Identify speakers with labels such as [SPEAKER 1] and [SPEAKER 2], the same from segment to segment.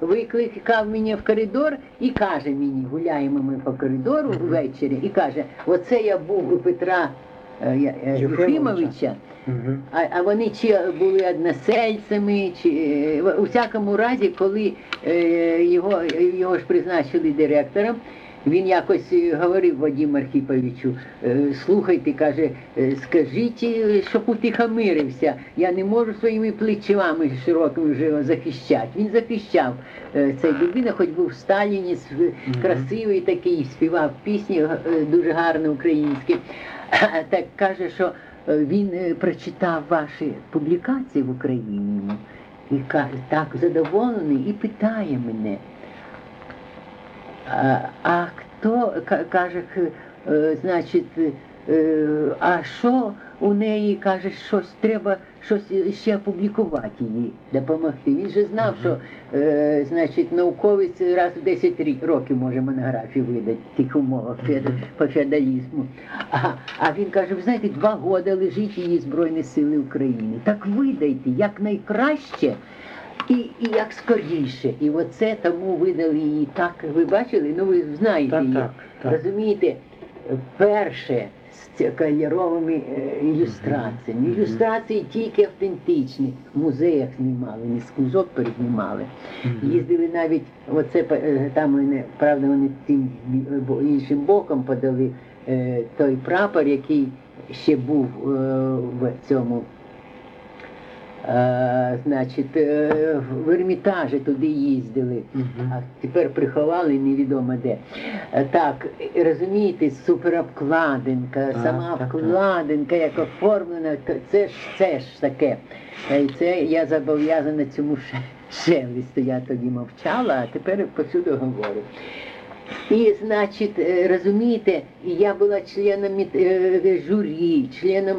[SPEAKER 1] Викликав мене в коридор і каже мені, гуляємо ми по коридору ввечері, і каже, оце я був у Петра е, е,
[SPEAKER 2] Мгм.
[SPEAKER 1] а, а вони чи були односельцями, чи е, у всякому разі, коли його, його ж призначили директором, він якось е, говорив Вадиму Архіповичу, е, слухайте, каже, е, скажіть, щоб утихомирився, я не можу своїми плечами широкими вже захищати. Він захищав цей людина, хоч був в Сталіні, красивий такий, співав пісні дуже гарно українські. Так каже, що він прочитав ваші публікації в Україні і так задоволений і питає мене. А, хто ка- каже, е, значить, е, а що у неї каже, щось треба щось ще опублікувати їй, допомогти. Він же знав, що е, значить, науковець раз в 10 рік- років може монографію видати в тих умовах феод- по феодалізму. А, а він каже, ви знаєте, два роки лежить її Збройні Сили України. Так видайте якнайкраще. І, і як скоріше. І оце тому видали її так. Ви бачили? Ну ви знаєте
[SPEAKER 2] Так,
[SPEAKER 1] її.
[SPEAKER 2] так, так.
[SPEAKER 1] Розумієте, перше з кольоровими е, ілюстраціями. Ілюстрації тільки автентичні. В музеях знімали, не з книжок перезнімали. Їздили навіть, оце е, там вони, правда, вони тим іншим боком подали е, той прапор, який ще був в цьому. Значить, е, в Ермітажі туди їздили, а тепер приховали невідомо де. Е, Так, розумієте, суперобкладинка, сама обкладинка, як оформлена, то це ж це ж таке. І це я зобов'язана цьому ше- шелесту. Я тоді мовчала, а тепер посюди говорю. І, значить, е, розумієте, я була членом е, журі, членом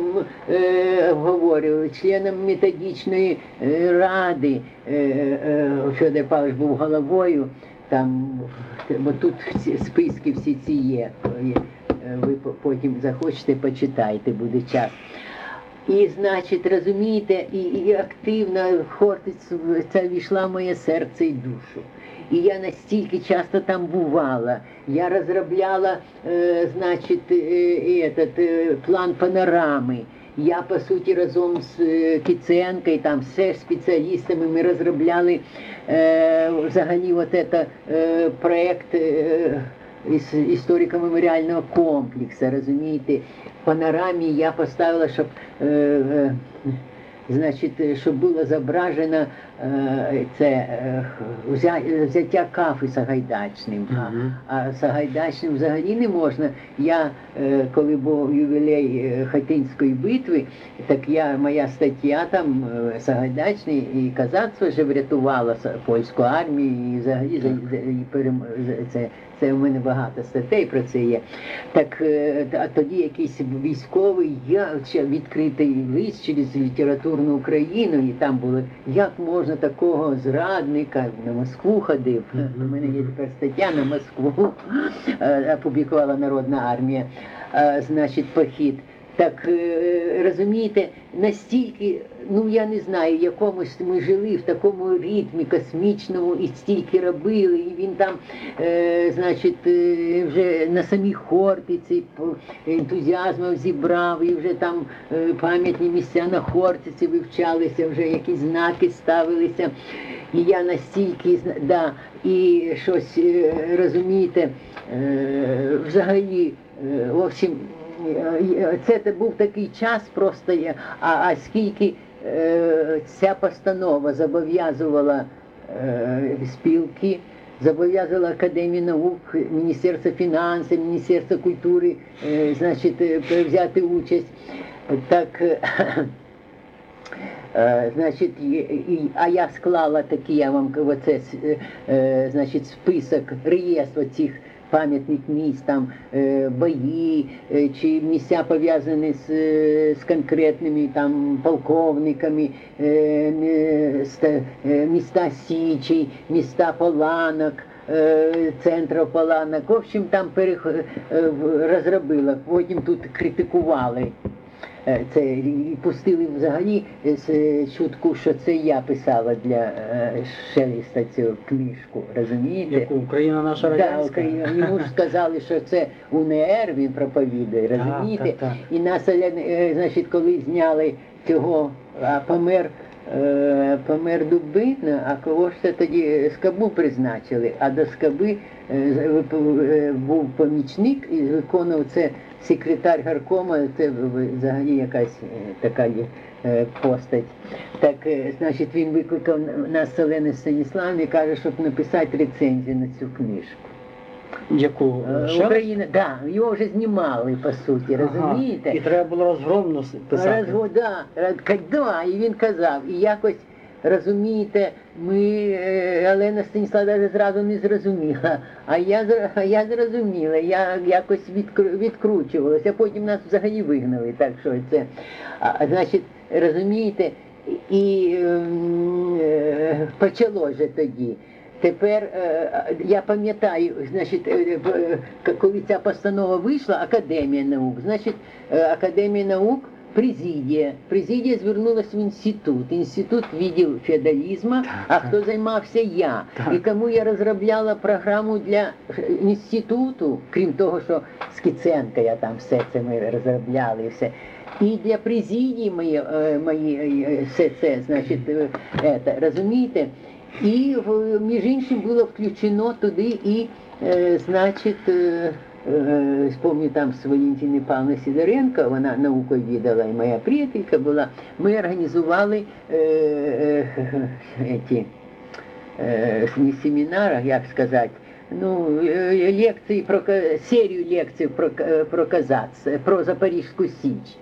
[SPEAKER 1] е, говорю, членом методичної ради. Федор Павлович був головою. Там, бо тут списки всі ці є. Ви потім захочете, почитайте, буде час. І, значить, розумієте, і, і активно в- це війшла в моє серце і душу. І я настільки часто там бувала. Я розробляла, е, значить, е, этот, е, план панорами. Я, по суті, разом з е, Кіценко і там все спеціалістами ми розробляли е, взагалі от это, е, проект е, іс- історико-меморіального комплексу, розумієте? В панорамі я поставила, щоб, е, е, значить, е, щоб було зображено е, це е, взяття кафи Сагайдачним. А,
[SPEAKER 2] Мгм.
[SPEAKER 1] а Сагайдачним взагалі не можна. Я, коли був ювілей Хатинської битви, так я, моя стаття там Сагайдачний і казацтво вже врятувало польську армію і взагалі це, це у мене багато статей про це є. Так а тоді якийсь військовий я відкритий лист через літературну Україну, і там було, як можна такого зрадника на Москву ходив. У мене є тепер стаття на Москву, е, опублікувала Народна армія, е, значить, похід. Так е, розумієте, настільки, ну я не знаю, якомусь ми жили в такому ритмі космічному і стільки робили, і він там, е, значить, е, вже на самій Хортиці ентузіазмом зібрав, і вже там е, пам'ятні місця на Хортиці вивчалися, вже якісь знаки ставилися. І я настільки да, і щось е, розумієте, е, взагалі, в общем, це був такий час просто, а, а скільки е, ця постанова зобов'язувала е, спілки, зобов'язувала Академію наук, Міністерство фінансів, Міністерство культури, е, значить, е, взяти участь. Так, е, Е, Значить, а я склала такий, я вам оце, е, е, значить, список, реєстр цих пам'ятних місць, там е, бої, е, чи місця пов'язані з, е, з конкретними там полковниками, міста Січі, міста Поланок. Центру Паланок. В общем, там перех... розробила. Потім тут критикували це і пустили взагалі е, чутку, що це я писала для е, Шеліста цю книжку, розумієте?
[SPEAKER 2] Яку Україна наша
[SPEAKER 1] Да,
[SPEAKER 2] радянська?
[SPEAKER 1] Україна. Йому ж сказали, що це УНР він проповідує, розумієте?
[SPEAKER 2] так, так.
[SPEAKER 1] І нас, е, значить, коли зняли цього, а помер, е, помер Дубина, а кого ж це тоді скабу призначили, а до скаби е, е, був помічник і виконував це секретар гаркома, це взагалі якась е, така є е, постать. Так, е, значить, він викликав нас Селени Станіславни і каже, щоб написати рецензію на цю книжку.
[SPEAKER 2] Яку?
[SPEAKER 1] Україна, да, його вже знімали, по суті,
[SPEAKER 2] Ага.
[SPEAKER 1] розумієте?
[SPEAKER 2] І треба було розгромно писати.
[SPEAKER 1] Розгода, да, і він казав, і якось, розумієте, ми, е, Олена Станіслава навіть зразу не зрозуміла, а я, а я зрозуміла, я якось відкру, відкручувалася, потім нас взагалі вигнали, так що це, а, значить, розумієте, і ем, е, почало вже тоді. Тепер е, я пам'ятаю, значить, е, коли ця постанова вийшла, Академія наук, значить, Академія наук, президія. Президія звернулася в інститут. Інститут відділ феодалізму, а хто займався я. І тому я розробляла програму для е, інституту, крім того, що з Киценка я там все це ми розробляли і все. І для президії мої, е, мої е, все це, значить, е, это, розумієте? І між іншим було включено туди і, е, значить, е, е, там з Валентини Павловни Сидоренко, вона наукою віддала, і моя приятелька була. Ми організували е, е, е, не семінара, як сказати, ну, лекції про серію лекцій про, про Казац, про Запорізьку Січ.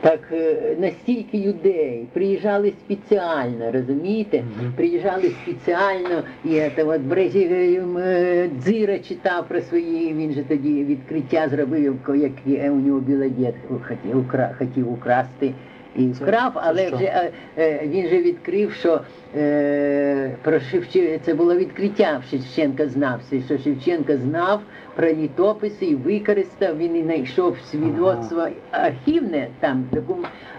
[SPEAKER 1] Так е, настільки людей приїжджали спеціально, розумієте? Приїжджали спеціально, і це от Брезі е, Дзира читав про свої, він же тоді відкриття зробив, як е, у нього білодєд хотів, укра, хотів украсти. І вкрав, але вже е, е, він же відкрив, що е, про Шевченка, це було відкриття Шевченка знався, що Шевченка знав про літописи і використав, він і знайшов свідоцтво архівне там,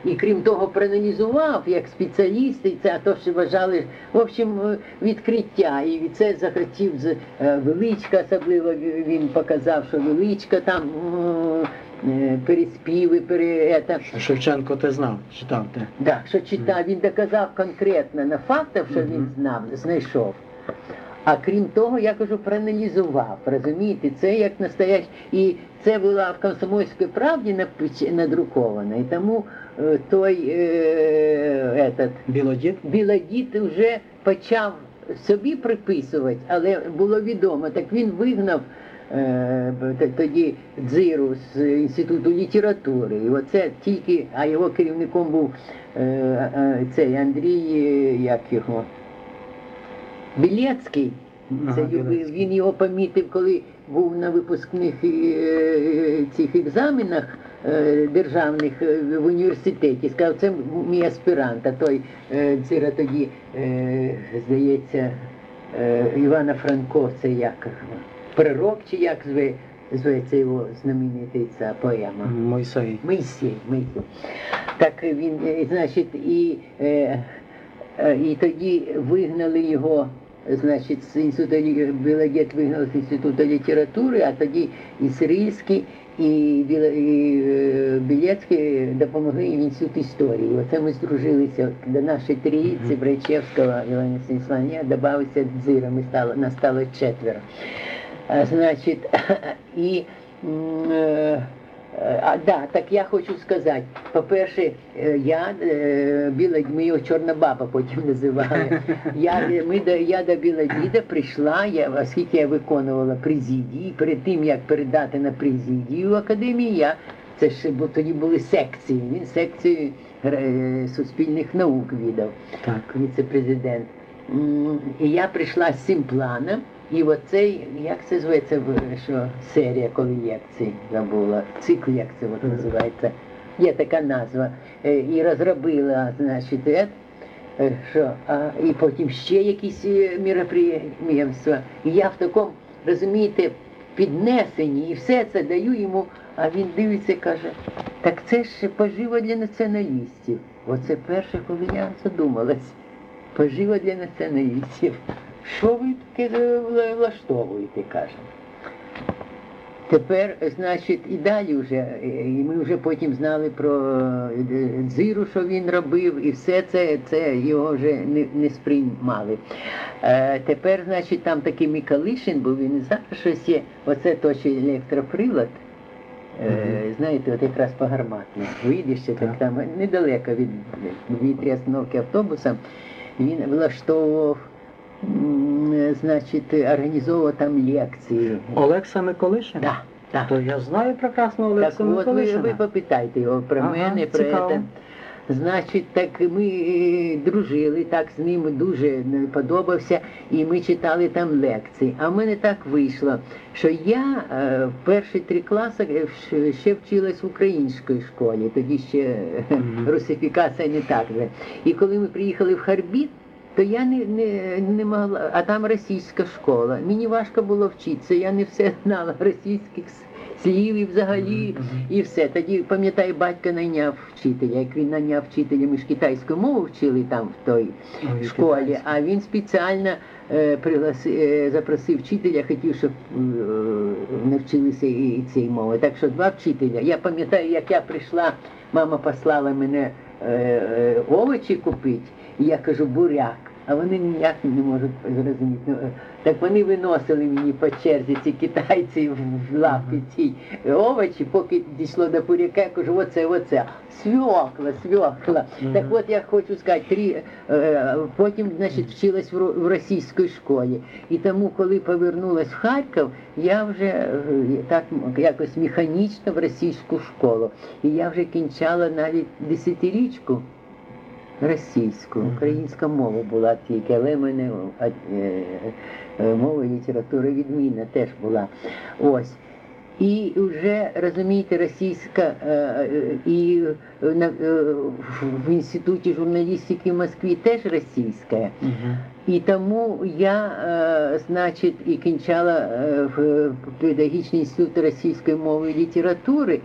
[SPEAKER 1] і крім того, проаналізував як спеціаліст, і це то, що вважали, в общем, е, відкриття. І це захотів з е, Величка, особливо він показав, що Величка там е, переспіви, пере, это,
[SPEAKER 2] Шевченко ти знав, читав ти.
[SPEAKER 1] Да, що читав, він доказав конкретно на фактах, що він знав, знайшов. А крім того, я кажу, проаналізував, розумієте, це як настоящий. І це була в Комсомольській правді надруковано. І тому е, той е, этот,
[SPEAKER 2] Білодід?
[SPEAKER 1] Білодіт вже почав собі приписувати, але було відомо, так він вигнав е, тоді дзиру з інституту літератури. І оце тільки, а його керівником був е, е, цей Андрій, як його, Білецький. Це.
[SPEAKER 2] Білецький.
[SPEAKER 1] Він його помітив, коли був на випускних е, цих екзаменах е, державних е, в університеті. Сказав, це мій аспірант, а той Дзира тоді, здається, Івана Франко, це як пророк чи як зве, зветься його знаменитий ця поема.
[SPEAKER 2] Мойсей.
[SPEAKER 1] Моїсей, Моїсей. Так він, значить, і, і тоді вигнали його, значить, з інституту лі- Білодєд вигнали з інституту літератури, а тоді і Сирійський, і, е, Білецький допомогли в інститут історії. Оце ми здружилися до нашої трійці. Брайчевського, Івана Станіславовна, я додався Дзира, ми стало, нас стало четверо. А, значить, і е, а, да, так я хочу сказати, по-перше, е, я е, біла, ми його чорна баба потім називали. Я, е, ми до, я до Біла Діда прийшла, я, оскільки я виконувала президії, перед тим як передати на президію академії, я це ж бо тоді були секції. Він секцію е, суспільних наук віддав
[SPEAKER 2] Так.
[SPEAKER 1] віце-президент. І я прийшла з цим планом, і оцей, як це зветься, що серія, коли лекцій забула, цикл лекцій от називається. Є така назва. Е, І розробила, значить, ет, е, що, а, і потім ще якісь е, міроприємства. І я в такому, розумієте, піднесенні, і все це даю йому, а він дивиться і каже, Так це ж поживо для націоналістів. Оце перше, коли я задумалась. Поживо для націоналістів. Що ви таке е, влаштовуєте, каже. Тепер, значить, і далі вже, е, і ми вже потім знали про е, дзиру, що він робив, і все це, це його вже не, не сприймали. Е, тепер, значить, там такий Мікалишин був, він зараз щось є, оце точить електроприлад. Е, знаєте, от якраз по гарматну. Вийдеш, так
[SPEAKER 2] Так.
[SPEAKER 1] там недалеко від, від остановки автобуса, він влаштовував, значить, організовував там лекції.
[SPEAKER 2] Олекса Миколишин?
[SPEAKER 1] Да, так.
[SPEAKER 2] То я знаю прекрасно Олекса
[SPEAKER 1] Так от ви, ви попитайте його про
[SPEAKER 2] Ага,
[SPEAKER 1] мене, про
[SPEAKER 2] цікаво.
[SPEAKER 1] це. Значить, так ми е, дружили, так з ним дуже е, подобався, і ми читали там лекції. А в мене так вийшло, що я е, в перші три класи ще вчилась в українській школі, тоді ще е,
[SPEAKER 2] Мгм.
[SPEAKER 1] русифікація не так же. І коли ми приїхали в Харбіт, то я не, не, не могла, а там російська школа. Мені важко було вчитися, я не все знала російських слів і взагалі,
[SPEAKER 2] Мгм.
[SPEAKER 1] і все. Тоді, пам'ятаю, батько найняв вчителя. Як він найняв вчителя, ми ж китайську мову вчили там в той
[SPEAKER 2] Ой,
[SPEAKER 1] школі, а він спеціально е, пригласи, е, запросив вчителя, хотів, щоб е, навчилися і, і цієї мови. Так що два вчителя. Я пам'ятаю, як я прийшла, мама послала мене е, е, овочі купити, і я кажу буряк. А вони ніяк не можуть зрозуміти. Ну, так вони виносили мені по черзі ці китайці в лапі ці овочі, поки дійшло до буряка, я кажу, оце, оце. Свьокла, свьокла. Так от я хочу сказати, три, е, потім, значить, вчилась в, російській школі. І тому, коли повернулась в Харків, я вже е, так якось механічно в російську школу. І я вже кінчала навіть десятирічку російську. Українська мова була тільки, але в мене е, е, мова і література відмінна теж була. Ось. І вже розумієте, російська е, і в інституті журналістики в Москві теж російська. І тому я, значить, і кінчала в педагогічний інститут російської мови і літератури.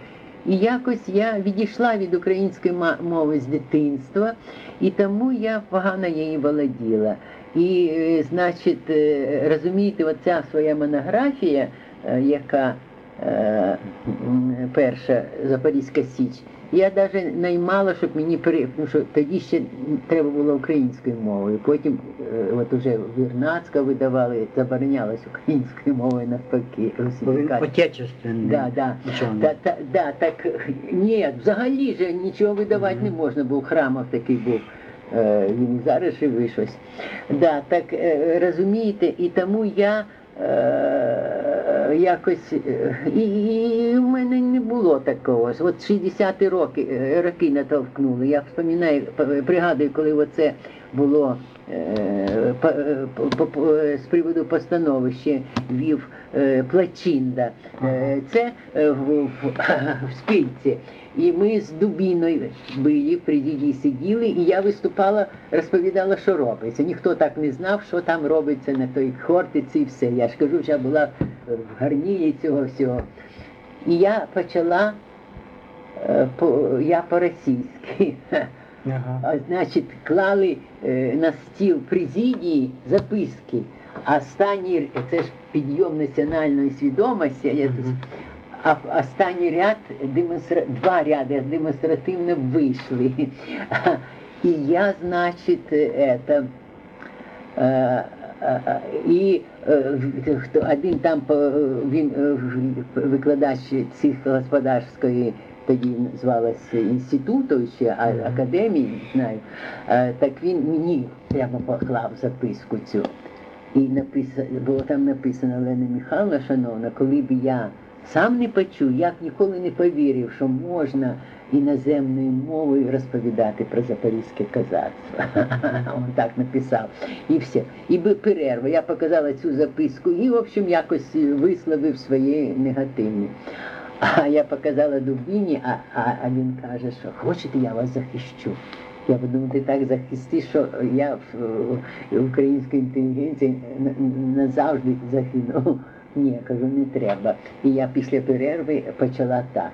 [SPEAKER 1] І якось я відійшла від української мови з дитинства, і тому я погано її володіла. І, е, значить, е, розумієте, оця своя монографія, е, яка перша Запорізька Січ, я навіть наймала, щоб мені пере... тому що тоді ще треба було українською мовою. Потім е, от уже Вірнацька видавали, заборонялась українською мовою навпаки.
[SPEAKER 2] Отечественний.
[SPEAKER 1] Да, да. Та, та, да, так ні, взагалі ж нічого видавати не можна, бо в храмах такий був. Е, Він і зараз живий щось. Да, так е, розумієте, і тому я е, якось е, і, і в мене не було такого. От 60-ті роки е, роки натовкнули. Я вспоминаю, пригадую, коли оце було е, з приводу постанови ще вів Плачинда. Це в, в, в спільці. І ми з Дубіною були, при діді сиділи, і я виступала, розповідала, що робиться. Ніхто так не знав, що там робиться на той хортиці і все. Я ж кажу, що я була в гарнії цього всього. І я почала е, я по-російськи.
[SPEAKER 2] Ага.
[SPEAKER 1] А, значить, клали е, на стіл президії записки. А останній, це ж підйом національної свідомості, я тут. А в останній ряд демонстра... два ряди демонстративно вийшли. І я, значить, это, е, е, і е, хто- один там він викладач сільськогосподарської тоді звалась інституту ще, академії, не знаю. Так він мені прямо поклав записку цю. І написано, було там написано Олена Михайловна, шановна, коли б я сам не почув, я б ніколи не повірив, що можна іноземною мовою розповідати про запорізьке козацтво. Він так написав. І все. І перерва. Я показала цю записку і, в общем, якось висловив свої негативні. А я показала Дубіні, а, а, а він каже, що хочете, я вас захищу. Я подумав, ти так захисти, що я в, в українській інтелігенції на- назавжди загинув. Ні, кажу, не треба. І я після перерви почала так.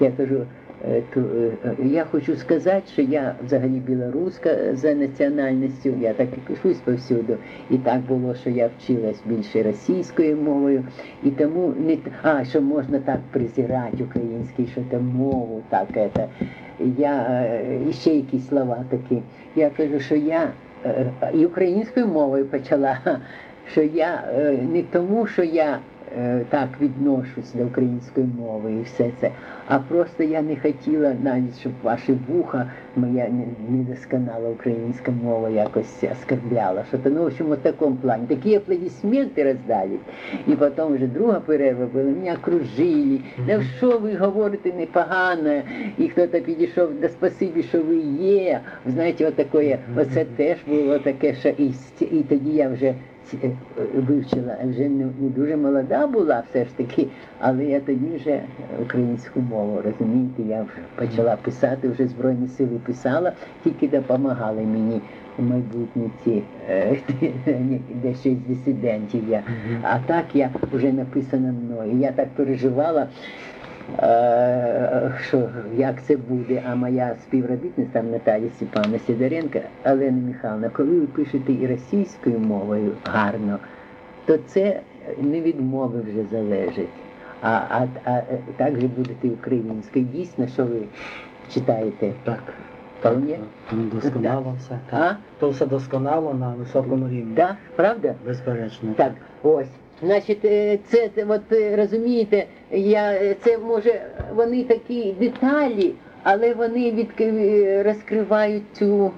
[SPEAKER 1] Я кажу, е, е, я хочу сказати, що я взагалі білоруська за національністю, я так і пишусь повсюду. І так було, що я вчилась більше російською мовою, і тому не а що можна так презирати український, що там мову, так это. Я е, і ще якісь слова такі. Я кажу, що я і українською мовою почала, що я е, не тому, що я е, так відношусь до української мови і все це, а просто я не хотіла навіть, щоб ваші вуха, моя недосконала українська мова якось оскорбляла. Що то, ну, в общем, в такому плані. Такі аплодисменти роздались. І потім вже друга перерва була, мене окружили. Да що ви говорите непогано? І хтось підійшов, да спасибі, що ви є. Знаєте, от таке, оце теж було таке, що і, і тоді я вже е, вивчила, вже не, не дуже молода була все ж таки, але я тоді вже українську мову, розумієте, я почала писати, вже Збройні сили писала, тільки допомагали мені у майбутні ці е, дещо із дисидентів я. А так я вже написана мною. Я так переживала. Е, Що як це буде, а моя співробітниця там Наталія Степановна Сидоренко, Олена Михайловна, коли ви пишете і російською мовою гарно, то це не від мови вже залежить, а, а, а е, також будете українською. Дійсно, що ви читаєте?
[SPEAKER 2] Так.
[SPEAKER 1] Вполне.
[SPEAKER 2] Ну, Досконало все.
[SPEAKER 1] А?
[SPEAKER 2] Так. То все досконало на високому рівні.
[SPEAKER 1] Да? Правда?
[SPEAKER 2] Безперечно.
[SPEAKER 1] Так, ось. Значить, е, це, от е, розумієте, я е, це може вони такі деталі, але вони від розкривають цю,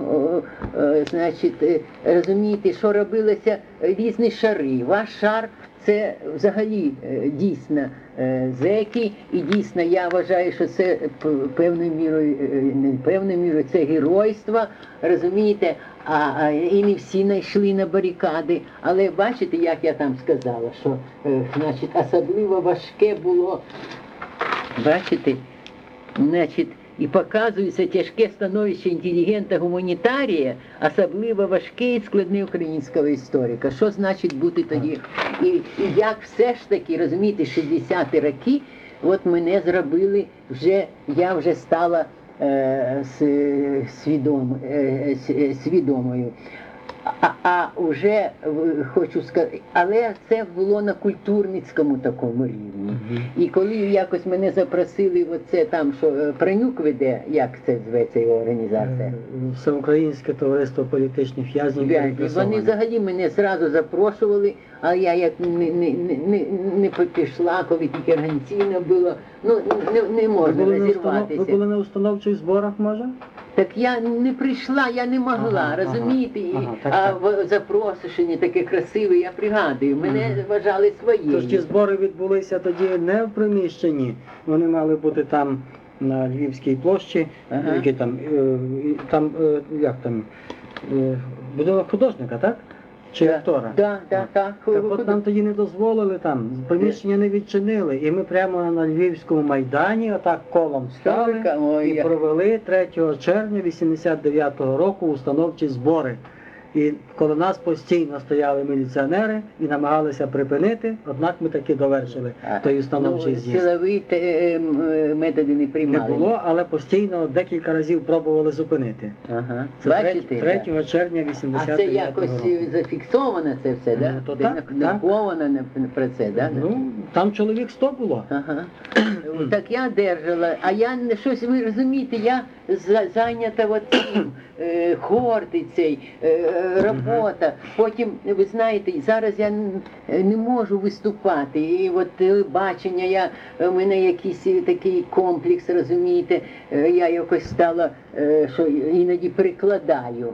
[SPEAKER 1] значить, розумієте, що робилося різні шари. Ваш шар це взагалі дійсно зеки, і дійсно я вважаю, що це певною мірою, е, не певною мірою, це геройство, розумієте, а, а і не всі знайшли на барикади. Але бачите, як я там сказала, що е, значить, особливо важке було, бачите, значить, і показується тяжке становище інтелігента гуманітарія, особливо важке і складне українського історика. Що значить бути тоді? І, і як все ж таки, розумієте, 60-ті роки, от мене зробили вже, я вже стала е, свідом, е, свідомою. А, а вже е, хочу сказати, але це було на культурницькому такому рівні. І коли якось мене запросили, оце там, що е, Пранюк веде, як це зветься його організація?
[SPEAKER 2] Е, Всеукраїнське товариство політичних в'язнів.
[SPEAKER 1] Вони взагалі мене зразу запрошували, а я як не, не, не, не, не пішла, коли тільки організаційно було. Ну не, не можна
[SPEAKER 2] на установ... ви були на установчих зборах, може?
[SPEAKER 1] Так я не прийшла, я не могла,
[SPEAKER 2] Ага, ага.
[SPEAKER 1] розумієте?
[SPEAKER 2] Ага, так,
[SPEAKER 1] а в запрошення таке красиве, я пригадую, мене
[SPEAKER 2] Мгм.
[SPEAKER 1] вважали
[SPEAKER 2] Тож ті збори відбулися тоді не в приміщенні. Вони мали бути там на Львівській площі,
[SPEAKER 1] Ага.
[SPEAKER 2] які там, е, там, е, як там, е, будинок художника, так? Чи
[SPEAKER 1] Да,
[SPEAKER 2] актора?
[SPEAKER 1] Да, да, так.
[SPEAKER 2] Так от нам тоді не дозволили там, приміщення не відчинили, і ми прямо на Львівському майдані отак колом стали і провели 3 червня 89-го року установчі збори. І коло нас постійно стояли міліціонери і намагалися припинити, однак ми таки довершили той установчий
[SPEAKER 1] ну,
[SPEAKER 2] з'їзд.
[SPEAKER 1] Силові те, ем, е, методи не
[SPEAKER 2] Не було, але постійно декілька разів пробували зупинити.
[SPEAKER 1] Ага.
[SPEAKER 2] Це
[SPEAKER 1] Бачите?
[SPEAKER 2] 3 червня
[SPEAKER 1] А це якось е, зафіксовано це все, да?
[SPEAKER 2] Ну, то так,
[SPEAKER 1] нап-
[SPEAKER 2] так.
[SPEAKER 1] Про це, да?
[SPEAKER 2] Ну, там чоловік 100 було.
[SPEAKER 1] Ага. Так я держала, а я щось, ви розумієте, я за- зайнята от цим, е, е, робота. Потім, ви знаєте, зараз я не можу виступати. І от телебачення, я, у мене якийсь е, такий комплекс, розумієте, е, я якось стала, е, що іноді перекладаю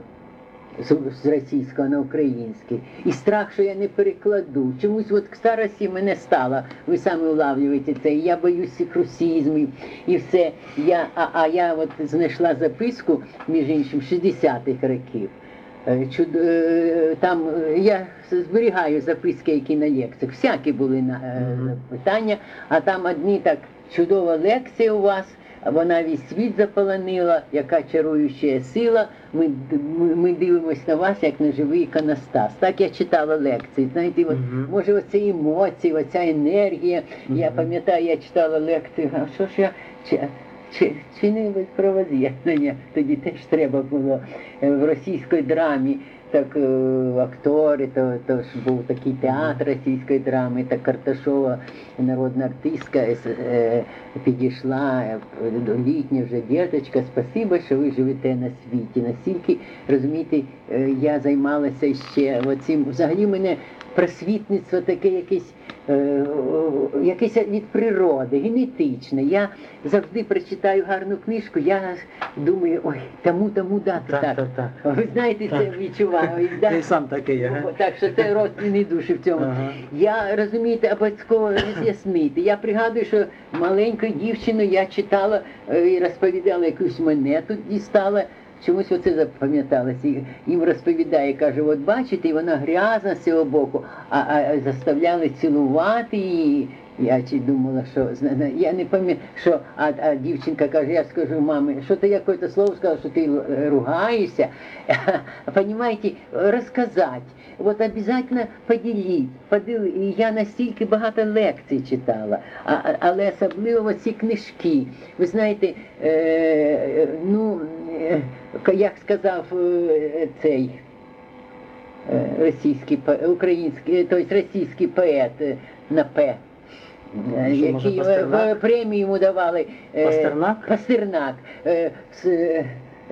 [SPEAKER 1] з, російського на український. І страх, що я не перекладу. Чомусь от к старості мене стало, ви самі улавлюєте це. і Я боюся русізмів і все. Я, а, а я от знайшла записку, між іншим, 60-х років. Е, Чуд, е, там е, я зберігаю записки, які на лекціях. Всякі були на питання, а там одні так чудова лекція у вас. Вона весь світ заполонила, яка чаруюча сила. Ми, ми, ми дивимося на вас як на живий іконостас. Так я читала лекції. Знаєте, от,
[SPEAKER 2] Мгм.
[SPEAKER 1] може, оці емоції, оця енергія. Я пам'ятаю, я читала лекцію, а що ж я чи- чи, чинили про воз'єднання. Тоді теж треба було е, в російській драмі. Так е, актори, то, то ж був такий театр російської драми, так Карташова, народна артистка, е, підійшла, літня вже діточка, спасибо, що ви живете на світі. Настільки, розумієте, я займалася ще оцим, взагалі мене просвітництво таке якесь, якесь від природи, генетичне. Я завжди прочитаю гарну книжку, я думаю, ой, тому, тому дати
[SPEAKER 2] Так,
[SPEAKER 1] так.
[SPEAKER 2] так, так.
[SPEAKER 1] Ви знаєте, це відчуваю. да.
[SPEAKER 2] Ти сам такий, ага.
[SPEAKER 1] Так що це родственні душі в цьому.
[SPEAKER 2] Ага.
[SPEAKER 1] Я розумієте, обов'язково роз'яснити. Я пригадую, що маленьку дівчину я читала е, і розповідала якусь монету, дістала. Чомусь оце запам'яталося. Їм розповідає, каже, от бачите, вона грязна з цього боку, а, а заставляли цілувати її. Я чи думала, що я не пам'ятаю, що а, а дівчинка каже, я скажу мамі, що ти якесь слово сказав, що ти е, ругаєшся. Понімаєте, розказати. От обязательно поділіть. Поділи. Я настільки багато лекцій читала, а, але особливо ці книжки. Ви знаєте, е, ну, е, як сказав е, цей е, російський український, тобто російський поет на П.
[SPEAKER 2] може,
[SPEAKER 1] Який е, в- премію йому давали
[SPEAKER 2] Пастернак?
[SPEAKER 1] Пастернак.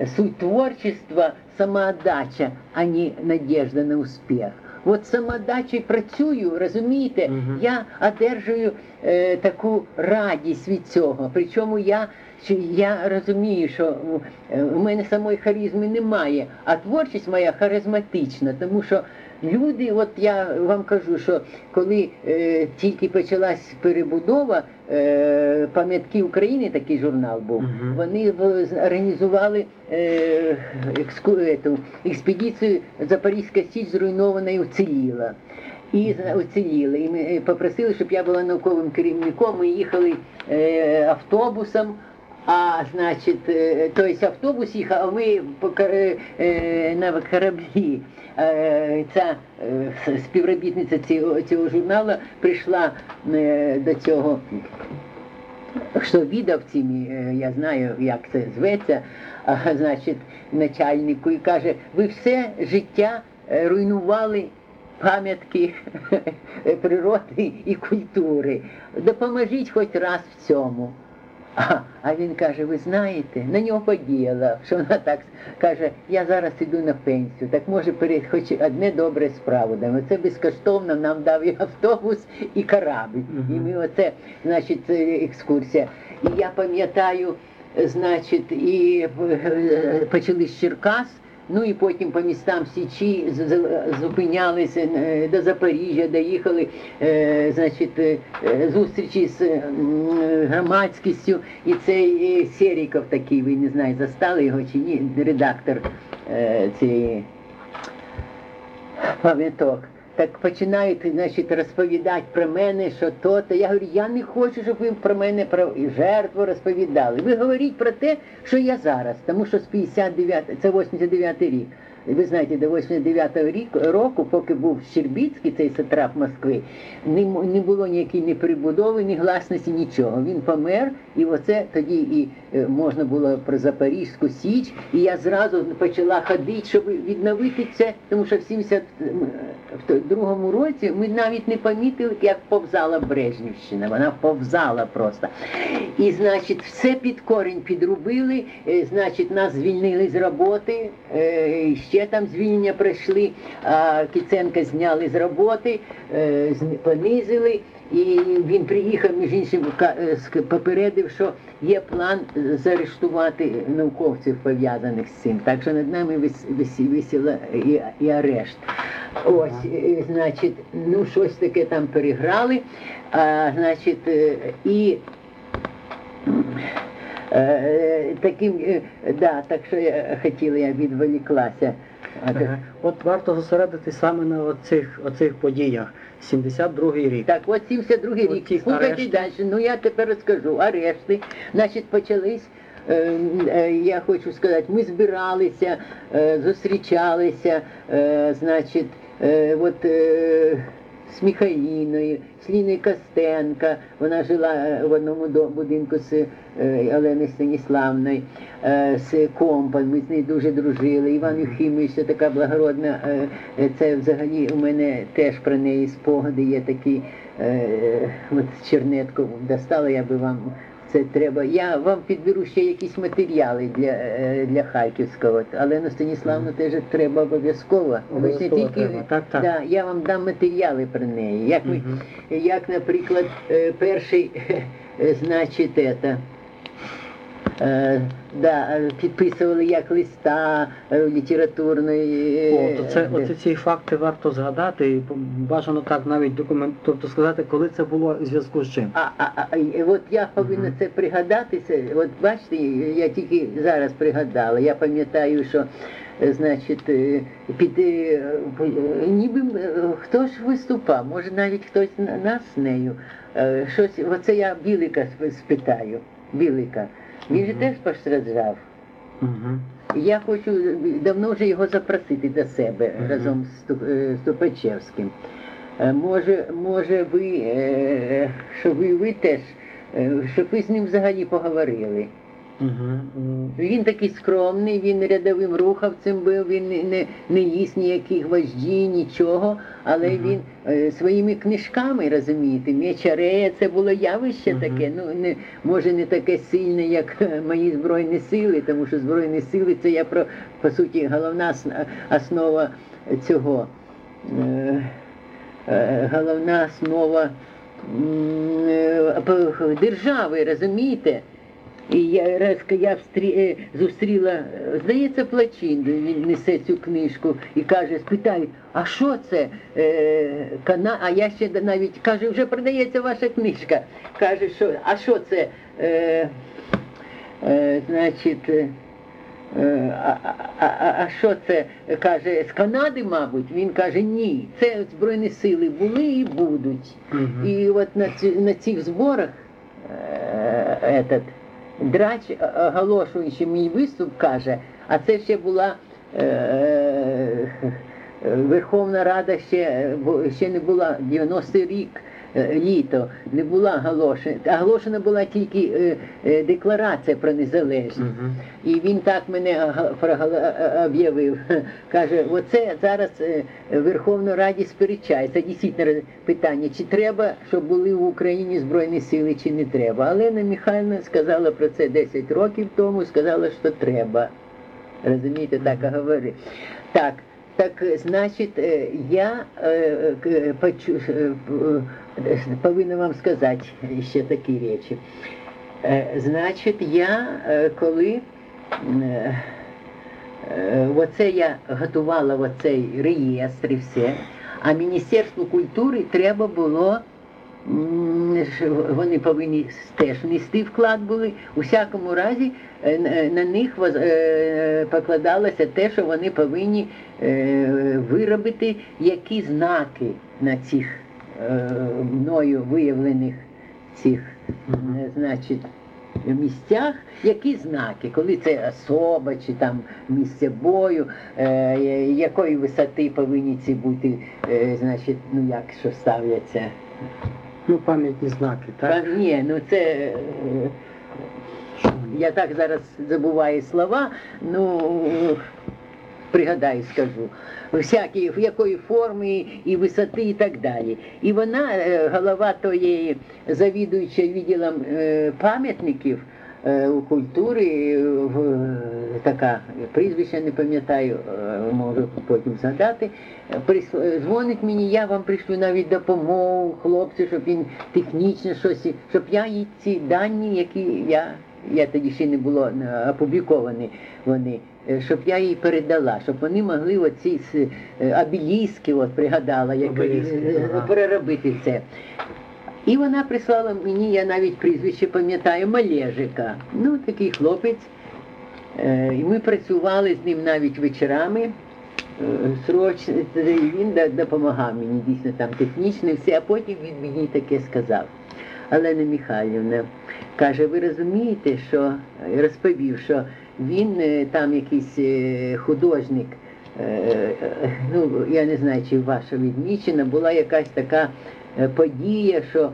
[SPEAKER 1] Суть творчества – самоотдача, а не надежда на успіх. От самодачі працюю, розумієте,
[SPEAKER 2] Мгм.
[SPEAKER 1] я одержую е, таку радість від цього. Причому я, я розумію, що е, у мене самої харизми немає, а творчість моя харизматична, тому що люди, от я вам кажу, що коли е, тільки почалась перебудова, е, пам'ятки України, такий журнал був,
[SPEAKER 2] Мгм.
[SPEAKER 1] вони в- організували е, екску, ету, експедицію Запорізька Січ зруйнована і уціліла. І уціліли. І ми е, попросили, щоб я була науковим керівником. Ми їхали е, автобусом. А значить, е, тобто автобус їхав, а ми е, е, на кораблі. Ця співробітниця цього, цього журналу прийшла до цього що відавцями, е, я знаю, як це зветься, а, значить, начальнику, і каже, ви все життя руйнували пам'ятки природи і культури. Допоможіть хоч раз в цьому. А, а він каже, ви знаєте, на нього подіяла, що вона так каже, я зараз іду на пенсію, так може перед хоч одне добре справу дамо. Це безкоштовно нам дав і автобус, і корабль. І ми оце, значить, це екскурсія. І я пам'ятаю, значить, і е, почали з Черкас. Ну і потім по містам Січі зупинялися е, до Запоріжжя, доїхали, е, значить, е, зустрічі з громадськістю. І цей Серіков такий, ви не знаю, застали його чи ні, редактор цієї пам'яток. Так починають значить, розповідати про мене, що то, то. Я говорю, я не хочу, щоб ви про мене про жертву розповідали. Ви говоріть про те, що я зараз, тому що з 59, це 89 рік. Ви знаєте, до 89-го року, поки був Щербіцький, цей сатрап Москви, не, було ніякої ні перебудови, ні гласності, нічого. Він помер, і оце тоді і е, можна було про Запорізьку Січ. І я зразу почала ходити, щоб відновити це, тому що в 72-му році ми навіть не помітили, як повзала Брежнівщина. Вона повзала просто. І, значить, все під корінь підрубили, е, значить, нас звільнили з роботи, е, і ще там звільнення пройшли, а Кіценка зняли з роботи, е, понизили. І він приїхав, між іншим, е, попередив, що є план е, заарештувати науковців пов'язаних з цим. Так що над нами вис, вис, висіла і, і арешт. Ось, і, значить, ну щось таке там переграли. А, значить, е, і Е, Таким, е, да, так що я хотіла, я відволіклася.
[SPEAKER 2] Ага. От варто зосередитись саме на оцих, оцих подіях. 72-й рік.
[SPEAKER 1] Так, от 72
[SPEAKER 2] От
[SPEAKER 1] рік.
[SPEAKER 2] ті
[SPEAKER 1] Слухайте
[SPEAKER 2] арешти.
[SPEAKER 1] далі. Ну я тепер розкажу. Арешти. Значить, почались. е, е, Я хочу сказати, ми збиралися, е, зустрічалися, е, значить, е, от е, з Міхаїною, з Ліною Костенка. Вона жила е, в одному будинку з е, Оленою Станіславною, е, з Компан. Ми з нею дуже дружили. Іван Юхімович, це така благородна. Це взагалі у мене теж про неї спогади є такі. От чернетку достала, я би вам це треба. Я вам підберу ще якісь матеріали для, е, для Харківського. Олену Станіславну теж треба обов'язково. Не
[SPEAKER 2] Обов'язково
[SPEAKER 1] тільки
[SPEAKER 2] треба. Так, так.
[SPEAKER 1] Да, я вам дам матеріали про неї. Як, ми, як наприклад, е, перший, е, значить, это, е, да, е, підписували як листа е, літературної. е,
[SPEAKER 2] О, то це, оці ці факти варто згадати і бажано так навіть документ, тобто сказати, коли це було в зв'язку з чим.
[SPEAKER 1] А, а, а, от я повинна це пригадатися. От бачите, я тільки зараз пригадала. Я пам'ятаю, що е, значить, е, під е, е, ніби е, хто ж виступав, може навіть хтось на- нас з нею. Е, Щось, оце я Білика спитаю. Білика. Він же теж постраждав.
[SPEAKER 2] Угу.
[SPEAKER 1] Я хочу давно вже його запросити до себе разом з Ступ- е. Е, Може, може ви, що ви, ви теж, е, щоб ви з ним взагалі поговорили.
[SPEAKER 2] Угу.
[SPEAKER 1] Він такий скромний, він рядовим рухавцем був, він не, не, не їсть ніяких вожді, нічого, але
[SPEAKER 2] Мгм.
[SPEAKER 1] він е, своїми книжками, розумієте, Мечарея це було явище
[SPEAKER 2] Мгм.
[SPEAKER 1] таке, ну не може не таке сильне, як е, мої Збройні сили, тому що Збройні сили це я про по суті головна основа цього. Е, е, головна основа е, держави, розумієте? І я раз я встрі, е, зустріла, е, здається, Плачин, він несе цю книжку і каже, спитають, а що це? Е, кана... А я ще навіть каже, вже продається ваша книжка. Каже, що, а що це? Е, е, значить. е, Е, А, а, а, а що це каже з Канади, мабуть? Він каже, ні, це Збройні сили були і будуть.
[SPEAKER 2] Мгм.
[SPEAKER 1] І от на, ці, на цих зборах е, этот, драч, е, оголошуючи мій виступ, каже, а це ще була е, е, Верховна Рада ще, е, ще не була 90-й рік. Е, Літо не була оголошена. Оголошена була тільки е, е, декларація про незалежність.
[SPEAKER 2] Мгм.
[SPEAKER 1] І він так мене об'явив. Каже, оце зараз Верховна Раді сперечається. Дійсно питання, чи треба, щоб були в Україні Збройні сили, чи не треба. Олена Михайлівна сказала про це 10 років тому, сказала, що треба. Розумієте, так і говорить. Так, так, значить, я к- почу- е, повинна вам сказати ще такі речі. Е, Значить, я е, коли е, оце я готувала оцей реєстр і все, а Міністерству культури треба було. Вони повинні теж внести вклад були. У всякому разі на них покладалося те, що вони повинні виробити які знаки на цих мною виявлених цих е, значить, місцях, які знаки, коли це особа чи там місце бою, е, якої висоти повинні ці бути, е, значить, ну як що ставляться.
[SPEAKER 2] Ну, пам'ятні знаки, так?
[SPEAKER 1] Та, ні, ну це. е, Я так зараз забуваю слова, ну пригадаю, скажу. Всякі, якої форми і висоти і так далі. І вона, е, голова тої завідуюча відділом е, пам'ятників е, культури, така прізвище не пам'ятаю, можу потім згадати. Дзвонить мені, я вам пришлю навіть допомогу хлопцю, щоб він технічно щось, щоб я їй ці дані, які я я тоді ще не було опубліковані вони, щоб я їй передала, щоб вони могли оці с- е, от пригадала, як е,
[SPEAKER 2] ага.
[SPEAKER 1] переробити це. І вона прислала мені, я навіть прізвище пам'ятаю, Малежика. Ну, такий хлопець. Е, І ми працювали з ним навіть вечорами. е, Срочно, він допомагав мені дійсно там технічно все, а потім він мені таке сказав. Олена Михайлівна каже, ви розумієте, що розповів, що він е, там якийсь е, художник е, ну, я не знаю, чи ваша відмічена, була якась така подія, що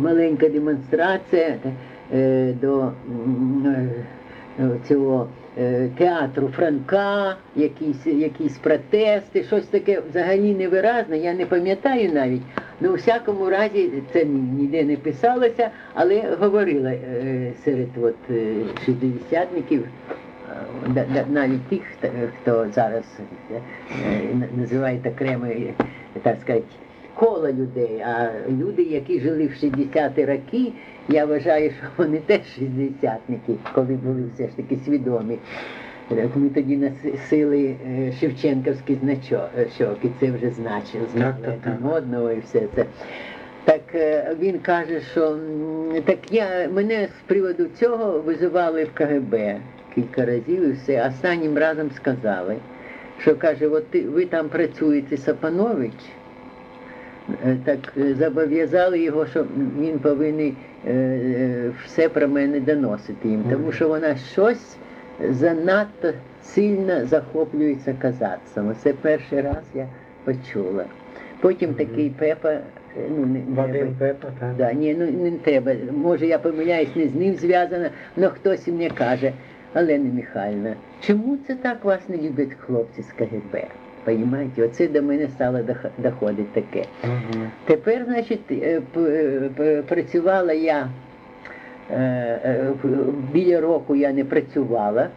[SPEAKER 1] маленька демонстрація до цього театру Франка, якісь, якісь протести, щось таке взагалі невиразне, я не пам'ятаю навіть. Ну, у всякому разі, це ніде не писалося, але говорила е, серед от, е, шістдесятників, е, навіть тих, хто, зараз е, на- називають окремо, е, так сказати, коло людей, а люди, які жили в 60-ті роки, я вважаю, що вони теж шістдесятники, коли були все ж таки свідомі. От Ми тоді носили е, Шевченківський значок, і це вже значило, знали один одного і все це. Так е, він каже, що так я мене з приводу цього визивали в КГБ кілька разів і все. Останнім разом сказали, що каже, от ви там працюєте Сапанович, так е, зобов'язали його, що він повинен е, е, все про мене доносити їм, тому що вона щось занадто сильно захоплюється казацтвом. Це перший раз я почула. Потім такий Пепа, е, ну не, не
[SPEAKER 2] Вадим Пепа, так.
[SPEAKER 1] Да, ні, ну не треба. Може, я помиляюсь, не з ним зв'язано, але хтось мені каже, Олена Михайлівна, чому це так вас не люблять хлопці з КГБ? Понимаєте, оце до мене стало дох- доходить таке.
[SPEAKER 2] Мгм.
[SPEAKER 1] Тепер, значить, е, е, працювала я е, біля року я не працювала.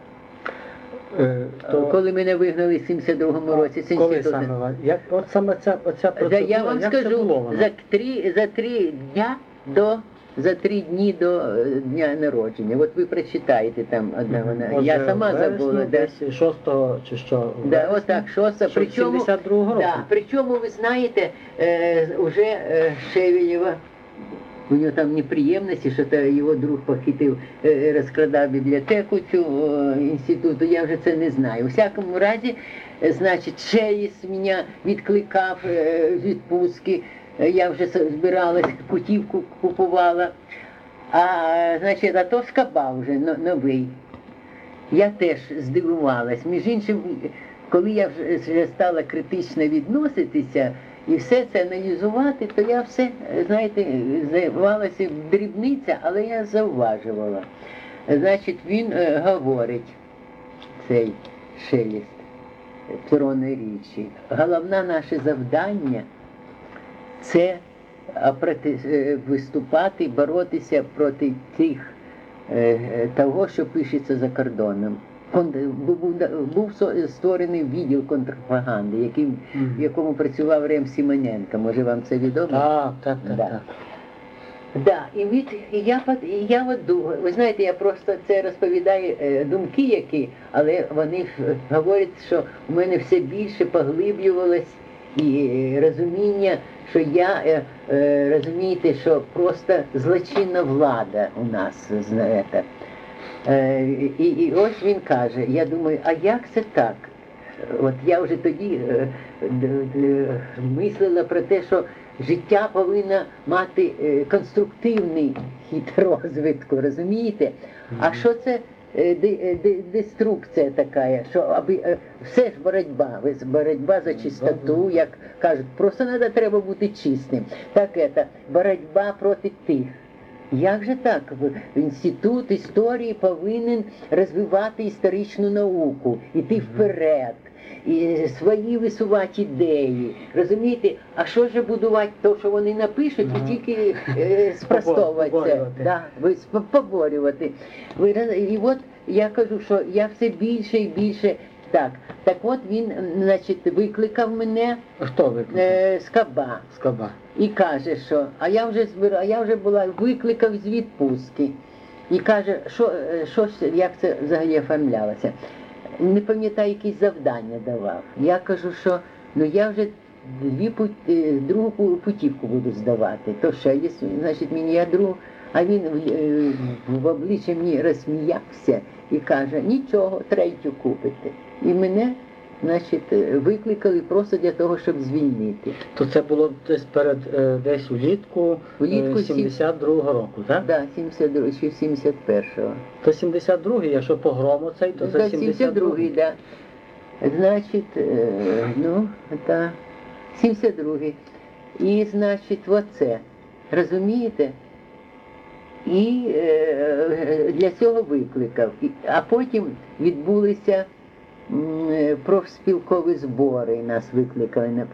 [SPEAKER 2] То-
[SPEAKER 1] Коли мене вигнали в 72-му році з
[SPEAKER 2] Коли саме? Як, от саме ця, оця процедура,
[SPEAKER 1] я вам
[SPEAKER 2] як
[SPEAKER 1] скажу, за три, за три дня до за три дні до е, дня народження. От ви прочитаєте там одна вона.
[SPEAKER 2] Отже,
[SPEAKER 1] я сама
[SPEAKER 2] вересні
[SPEAKER 1] забула. Да.
[SPEAKER 2] Десь 6 чи що?
[SPEAKER 1] Да, отак, шоста. Причому,
[SPEAKER 2] 72-го року?
[SPEAKER 1] да, причому ви знаєте, е, уже е, Шевелєва, у нього там неприємності, що то його друг похитив, е, розкрадав бібліотеку цю е, інституту, я вже це не знаю. У всякому разі, е, значить, Шеліс мене відкликав е, відпустки, я вже збиралась, путівку купувала. А значить, а то скаба вже новий. Я теж здивувалась. Між іншим, коли я вже стала критично відноситися і все це аналізувати, то я все, знаєте, здавалося дрібниця, але я зауважувала. Значить, він е, говорить, цей шеліст Петрони річі. Головне наше завдання це проти, е, виступати, боротися проти тих е, е, того, що пишеться за кордоном. Бу- Був створений відділ контрпропаганди, яким, в якому працював Рем Сімоненко. Може вам це відомо?
[SPEAKER 2] Так, так, так.
[SPEAKER 1] Да.
[SPEAKER 2] так.
[SPEAKER 1] Да, і, від, і я, і я от думаю, ви знаєте, я просто це розповідаю е, думки які, але вони е, говорять, що у мене все більше поглиблювалось і е, розуміння, що я е, е, розумієте, що просто злочинна влада у нас знаєте. Е, і, і ось він каже, я думаю, а як це так? От я вже тоді е, мислила про те, що життя повинно мати е, конструктивний хід розвитку, розумієте? А що це деструкція така, що аби е, все ж боротьба, боротьба за чистоту, як кажуть, просто треба треба бути чистим. Так це боротьба проти тих. Як же так? Інститут історії повинен розвивати історичну науку, іти вперед, і свої висувати ідеї. Розумієте, а що ж будувати то, що вони напишуть, і тільки е, спростовувати.
[SPEAKER 2] Поборювати.
[SPEAKER 1] Да, ви сп- поборювати. Ви роз- і от я кажу, що я все більше і більше. Так, так от він, м, значить, викликав мене
[SPEAKER 2] Хто викликав?
[SPEAKER 1] е, з каба. І каже, що а я вже збира, а я вже була викликав з відпустки. І каже, що, е, що ж- як це взагалі оформлялося. Не пам'ятаю, якісь завдання давав. Я кажу, що ну я вже дві пут- е, другу путівку буду здавати. То ще є, значить, мені я другу. А він е, в обличчя мені розсміявся і каже, нічого, третю купите. І мене значить, е, викликали просто для того, щоб звільнити.
[SPEAKER 2] То це було десь перед е, десь улітку, е, 72-го року, так?
[SPEAKER 1] Да, 72 чи 71-го.
[SPEAKER 2] То 72-й, якщо погром оцей, то це
[SPEAKER 1] Да, 72-й,
[SPEAKER 2] 72-й.
[SPEAKER 1] да. Значить, ну, та 72-й. І, значить, оце. Розумієте? І е, для цього викликав. А потім відбулися профспілкові збори. Нас викликали на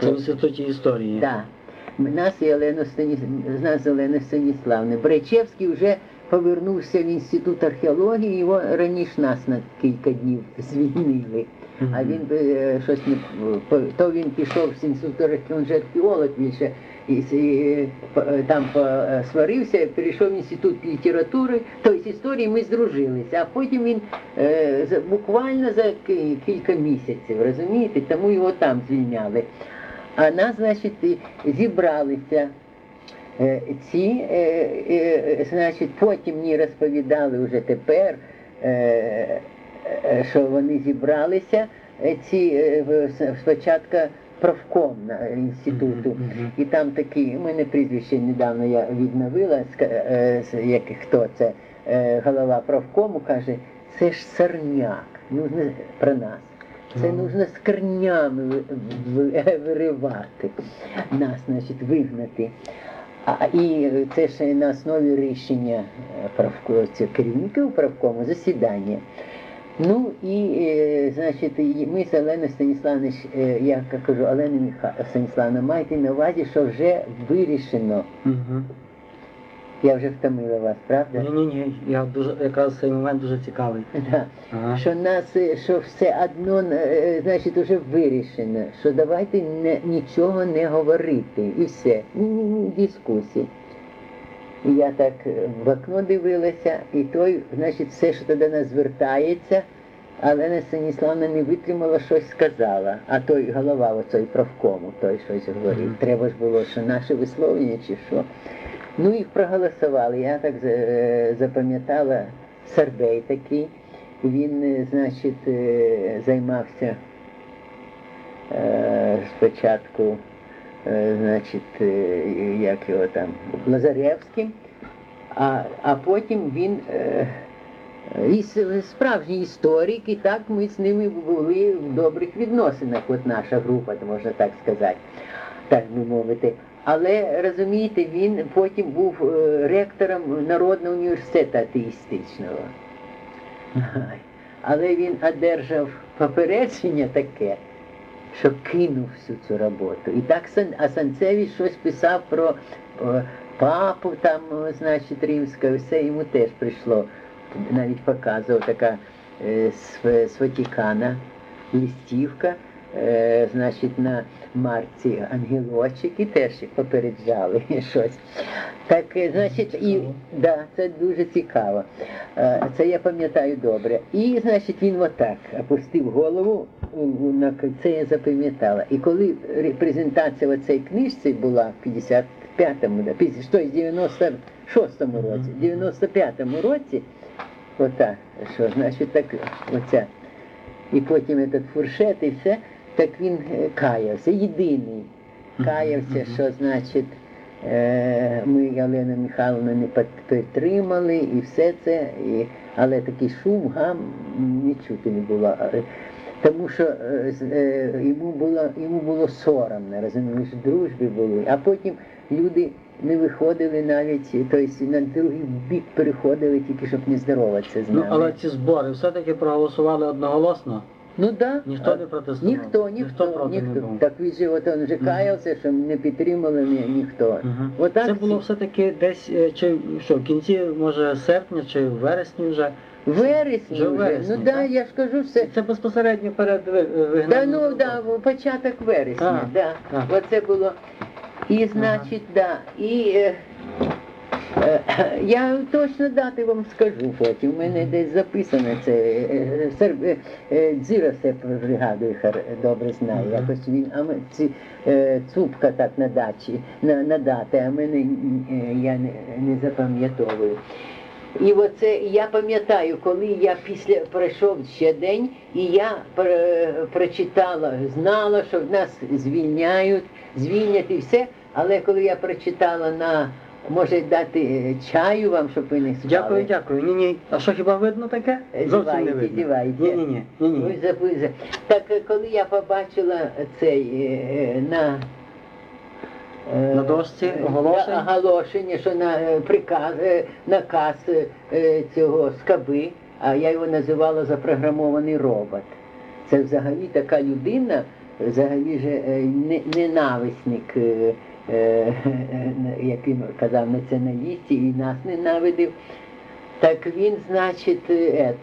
[SPEAKER 2] Це в інституті історії.
[SPEAKER 1] Да. Нас і Олену Станіс... нас Олена Станіславна. Бречевський вже повернувся в інститут археології, його раніше нас на кілька днів звільнили. А він е, щось не то він пішов з інституту археології, він же археолог більше. І, і там по- сварився, перейшов в інститут літератури, тобто історії ми здружилися, а потім він е, буквально за кілька місяців, розумієте, тому його там звільняли. А нас, значить, зібралися. Е, ці, е, е, значить, потім мені розповідали вже тепер, е, е, що вони зібралися, е, ці е, спочатку правком на інституту.
[SPEAKER 2] Мгм, мгм.
[SPEAKER 1] І там такі, у мене прізвище недавно я відновила, е, з- як хто це, е, голова правкому каже, це ж сорняк, нужно про нас. Це нужно з корнями ви- ви- виривати, нас, значить, вигнати. А, і це ще на основі рішення е, правко, цих керівників правкому засідання. Ну і, е, значить, ми з Оленою Станіславною, е, я кажу, Олена Міха... Станіславна, майте на увазі, що вже вирішено.
[SPEAKER 2] Мгм.
[SPEAKER 1] Я вже втомила вас, правда?
[SPEAKER 2] Ні, ні, ні. Я дуже якраз цей момент дуже цікавий.
[SPEAKER 1] Да.
[SPEAKER 2] Ага.
[SPEAKER 1] Що нас, е, що все одно, значить, вже вирішено, що давайте не, нічого не говорити. І все. Ні, ні, ні, дискусії. І я так е, в окно дивилася, і той, значить, все, що туди нас звертається, Олена Станіславна не витримала, щось сказала. А той голова оцей правкому, той щось говорив. Треба ж було, що наше висловлення чи що. Ну, їх проголосували. Я так е, запам'ятала Сарбей такий. Він, е, значить, займався спочатку, значить, е, як його там, Лазаревським, а, а потім він е, іс- справжній історик, і так ми з ними були в добрих відносинах, от наша група, можна так сказати, так би мовити. Але розумієте, він потім був е, ректором Народного університету атеїстичного. Але він одержав попередження таке, що кинув всю цю роботу. І так Сан- а Санцевич щось писав про е, папу там, значить, римського, все йому теж прийшло. Навіть показував така е, з, з Ватикана листівка, е, значить, на марці ангелочок і теж попереджали щось. Так, е, значить, і да, це дуже цікаво. Е, Це я пам'ятаю добре. І, значить, він отак опустив голову, це я запам'ятала. І коли презентація в цій книжці була в 55-му, да, пізні- що, в 96-му році, в 95-му році, отак, що, значить, так, оця, і потім этот фуршет і все, так він е, каявся, єдиний каявся, що значить е, ми Галину Михайловну не підтримали і все це, і, але такий шум, гам не чути не було. Тому що е, е, йому було, йому було соромно, розумієш, в дружбі були. А потім люди не виходили навіть, тобто на другий бік переходили, тільки щоб не здороватися з
[SPEAKER 2] Ну, але ці збори все-таки проголосували одноголосно.
[SPEAKER 1] Ну да.
[SPEAKER 2] Ніхто не протестував?
[SPEAKER 1] Ніхто,
[SPEAKER 2] Ніхто
[SPEAKER 1] ніхто,
[SPEAKER 2] не
[SPEAKER 1] ніхто. Так він же от він вже
[SPEAKER 2] Мгм.
[SPEAKER 1] каявся, що не підтримали ні, ніхто.
[SPEAKER 2] Мгм.
[SPEAKER 1] Отак
[SPEAKER 2] Це було все-таки десь е, чи що, в кінці, може, серпня чи в вересні вже.
[SPEAKER 1] Вересні
[SPEAKER 2] Вже вересні,
[SPEAKER 1] ну да,
[SPEAKER 2] так?
[SPEAKER 1] я ж кажу все.
[SPEAKER 2] Це безпосередньо перед ви- е,
[SPEAKER 1] Да,
[SPEAKER 2] вигнанням.
[SPEAKER 1] ну да, початок вересня,
[SPEAKER 2] А,
[SPEAKER 1] да.
[SPEAKER 2] так.
[SPEAKER 1] Оце було. І значить, да. І е, е, я точно дати вам скажу потім. У мене десь записано це. е, е, е, е, Дзіра все пригадує, хар- добре знає.
[SPEAKER 2] Мгм.
[SPEAKER 1] Якось він, а ми ці е, цупка так на дачі, на, на дати, а мене е, я не, не запам'ятовую. І оце я пам'ятаю, коли я після пройшов ще день, і я пр- прочитала, знала, що нас звільняють, звільнять і все. Але коли я прочитала на може дати е, чаю вам, щоб ви не спали.
[SPEAKER 2] Дякую, дякую. Ні, ні. А що хіба видно таке? Зовсім не видно.
[SPEAKER 1] зівайте.
[SPEAKER 2] Ні, ні, ні. ні, ні.
[SPEAKER 1] Так е, коли я побачила цей е, на е,
[SPEAKER 2] На дошці
[SPEAKER 1] е,
[SPEAKER 2] оголошень?
[SPEAKER 1] на- оголошення, що на е, приказ, е, наказ е, цього скаби, а я його називала запрограмований робот. Це взагалі така людина, взагалі же е, ненависник, е, е, як він казав, націоналістів і нас ненавидив. Так він, значить, е,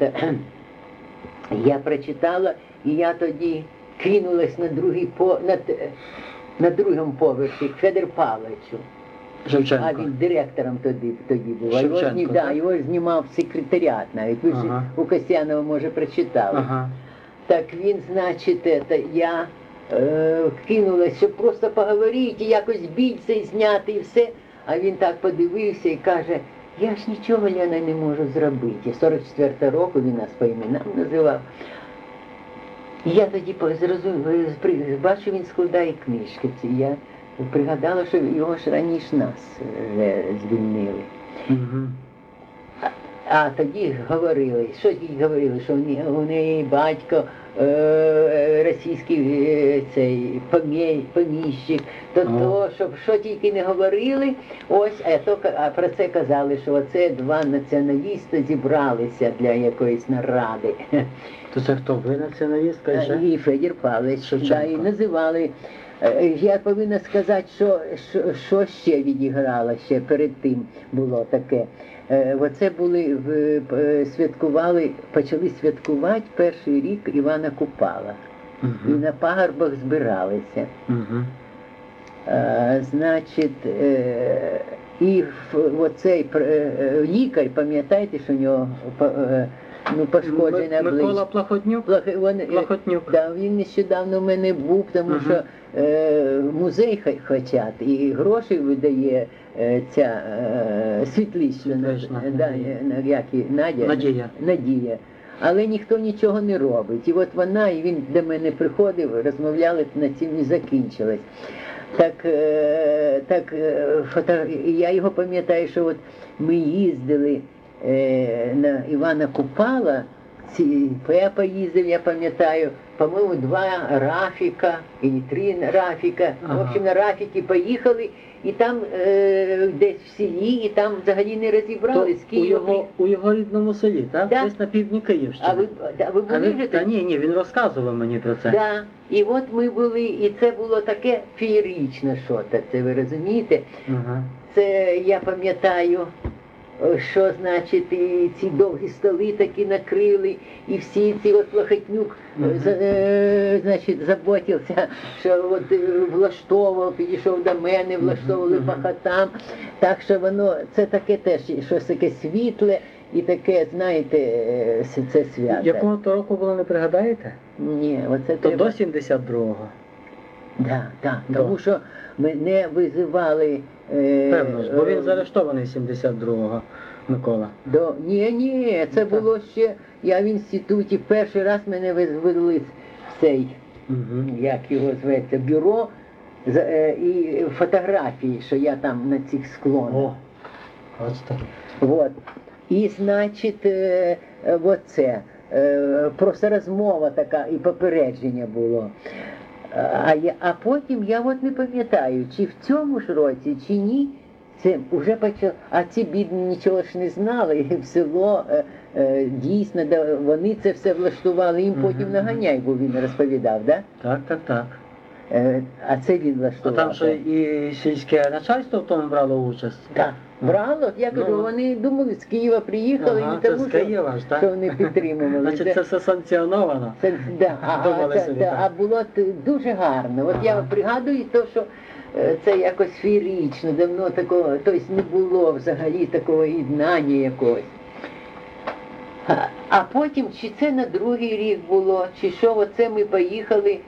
[SPEAKER 1] я прочитала, і я тоді кинулась на другий по на, на другому поверсі к Федор Павловичу. А він директором тоді, тоді був. А його,
[SPEAKER 2] Шевченко,
[SPEAKER 1] зні- да,
[SPEAKER 2] так?
[SPEAKER 1] його знімав секретаріат навіть. Ви ж
[SPEAKER 2] Ага.
[SPEAKER 1] у Касьянова, може, прочитали.
[SPEAKER 2] Ага.
[SPEAKER 1] Так він, значить, это, я е, кинулась, щоб просто поговорити, якось більце і зняти і все. А він так подивився і каже, я ж нічого Лена не можу зробити. 44 року він нас по іменам називав. Я тоді зрозумів, е, бачу, він складає книжки. ці. Я пригадала, що його ж раніше нас вже звільнили. А тоді говорили, що тоді говорили, що у неї, батько е, російський е, цей помій, поміщик, то
[SPEAKER 2] Ага.
[SPEAKER 1] то, щоб що тільки не говорили, ось, а, то, ка- а про це казали, що оце два націоналісти зібралися для якоїсь наради.
[SPEAKER 2] То це хто? Ви націоналістка і?
[SPEAKER 1] І Федір Павлович, да, і називали. Е, Я повинна сказати, що, що, що ще відіграла ще перед тим було таке. Е, Оце були е, святкували, почали святкувати перший рік Івана Купала. І
[SPEAKER 2] Угу.
[SPEAKER 1] на пагорбах збиралися.
[SPEAKER 2] Угу.
[SPEAKER 1] Е, Значить, і в- оцей лікар, пам'ятаєте, що у нього ну, пошкоджене
[SPEAKER 2] Микола. Плахотнюк?
[SPEAKER 1] Плохи- вони-
[SPEAKER 2] Плахотнюк.
[SPEAKER 1] Да, він нещодавно в мене був, тому
[SPEAKER 2] Мгм.
[SPEAKER 1] що е, музей хочуть, і гроші видає ця е, світлична, да,
[SPEAKER 2] Надія.
[SPEAKER 1] е, на- як її, Надя,
[SPEAKER 2] Надія.
[SPEAKER 1] Надія. Але ніхто нічого не робить. І от вона, і він до мене приходив, розмовляли, на цим і закінчилось. Так, е, так е, я його пам'ятаю, що от ми їздили е, на Івана Купала, ці, я поїздив, я пам'ятаю, по-моєму, два Рафіка і три Рафіка.
[SPEAKER 2] Ага.
[SPEAKER 1] В общем, на Рафіки поїхали, і там е, десь в селі, і там взагалі не
[SPEAKER 2] То
[SPEAKER 1] розібрали, з
[SPEAKER 2] у його, у його рідному селі, так?
[SPEAKER 1] Да.
[SPEAKER 2] Десь на півдні Київщини.
[SPEAKER 1] А ви, а ви
[SPEAKER 2] А ви- Та ні, ні, він розказував мені про це.
[SPEAKER 1] Да. І от ми були, і це було таке феєричне що-то, це ви розумієте?
[SPEAKER 2] Ага.
[SPEAKER 1] Це я пам'ятаю, що значить і ці довгі столи такі накрили, і всі ці от Лохотнюк, е, е, значить, заботився, що от е, влаштовував, підійшов до мене, влаштовували по хатам. Так що воно це таке теж щось таке світле і таке, знаєте, це свято.
[SPEAKER 2] Якого то року було, не пригадаєте?
[SPEAKER 1] Ні, оце
[SPEAKER 2] То
[SPEAKER 1] треба.
[SPEAKER 2] до 72-го.
[SPEAKER 1] Да, да,
[SPEAKER 2] Да.
[SPEAKER 1] тому що мене визивали. Е,
[SPEAKER 2] Певно ж, бо він
[SPEAKER 1] е,
[SPEAKER 2] заарештований 72-го, Микола.
[SPEAKER 1] До... Ні, ні, це
[SPEAKER 2] так.
[SPEAKER 1] було ще. Я в інституті перший раз мене визвели в цей,
[SPEAKER 2] Угу.
[SPEAKER 1] як його зветься, бюро з- е, і фотографії, що я там на цих склонах.
[SPEAKER 2] О, бачите.
[SPEAKER 1] Вот. І, значить, е, е, оце, е, просто розмова така і попередження було. А, я, а потім я от не пам'ятаю, чи в цьому ж році, чи ні. Це вже почав, а ці бідні нічого ж не знали, і в село е, е, дійсно, да, вони це все влаштували, їм потім наганяй, бо він розповідав, да?
[SPEAKER 2] Так, так, так.
[SPEAKER 1] Е, а це він
[SPEAKER 2] А
[SPEAKER 1] влаштував.
[SPEAKER 2] там що і сільське начальство в тому брало участь.
[SPEAKER 1] Так, брало, я кажу,
[SPEAKER 2] Ну,
[SPEAKER 1] вони думали, з Києва приїхали,
[SPEAKER 2] Ага, це
[SPEAKER 1] тому,
[SPEAKER 2] з
[SPEAKER 1] що,
[SPEAKER 2] Києва ж, так?
[SPEAKER 1] що вони підтримували.
[SPEAKER 2] Значить,
[SPEAKER 1] Це-
[SPEAKER 2] все санкціоновано.
[SPEAKER 1] Це, да, а, це,
[SPEAKER 2] собі,
[SPEAKER 1] да,
[SPEAKER 2] так.
[SPEAKER 1] а було дуже гарно. От я пригадую то, що е, це якось феєрично, давно такого, тобто не було взагалі такого єднання якогось. А, а потім, чи це на другий рік було, чи що, оце ми поїхали,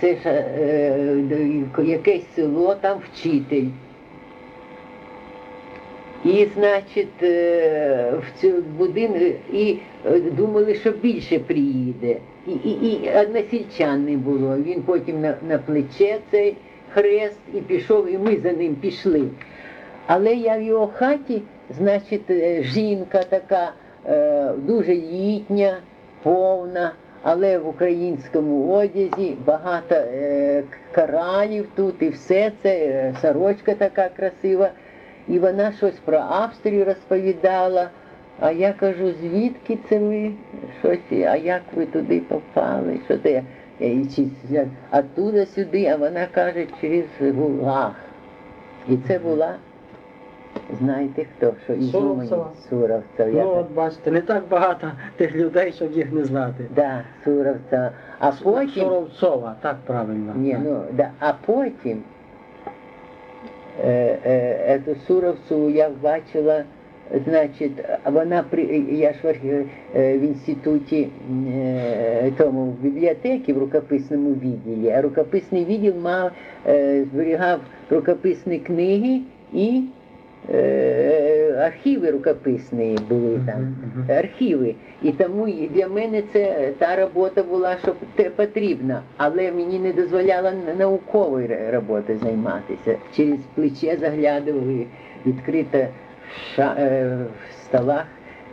[SPEAKER 1] це ж е, якесь село, там вчитель. І, значить, е, в цю будинок і е, думали, що більше приїде. І, і, і односельчан не було. Він потім на, на плече цей хрест і пішов, і ми за ним пішли. Але я в його хаті, значить, е, жінка така е, дуже літня, повна, але в українському одязі багато е, тут і все це, е, сорочка така красива. І вона щось про Австрію розповідала. А я кажу, звідки це ви? Щось, а як ви туди попали? Що це? Їй оттуда сюди, а вона каже, через Гулаг. І це була, знаєте хто, що із
[SPEAKER 2] Суровцева.
[SPEAKER 1] Суровцев.
[SPEAKER 2] Ну,
[SPEAKER 1] так-
[SPEAKER 2] от бачите, не так багато тих людей, щоб їх не знати.
[SPEAKER 1] Да, Суровцева. А потім.
[SPEAKER 2] Суровцова, так правильно.
[SPEAKER 1] Ні, ну, да, а потім е, е, ету Суровцеву я бачила, значить, вона при я ж в, е, в інституті е, тому в бібліотеці в рукописному відділі, а рукописний відділ мав е, зберігав рукописні книги і е, архіви рукописні були там архіви. І тому для мене це та робота була, що потрібна, але мені не дозволяла н- науковою роботою займатися. Через плече заглядували, відкрито в е, столах.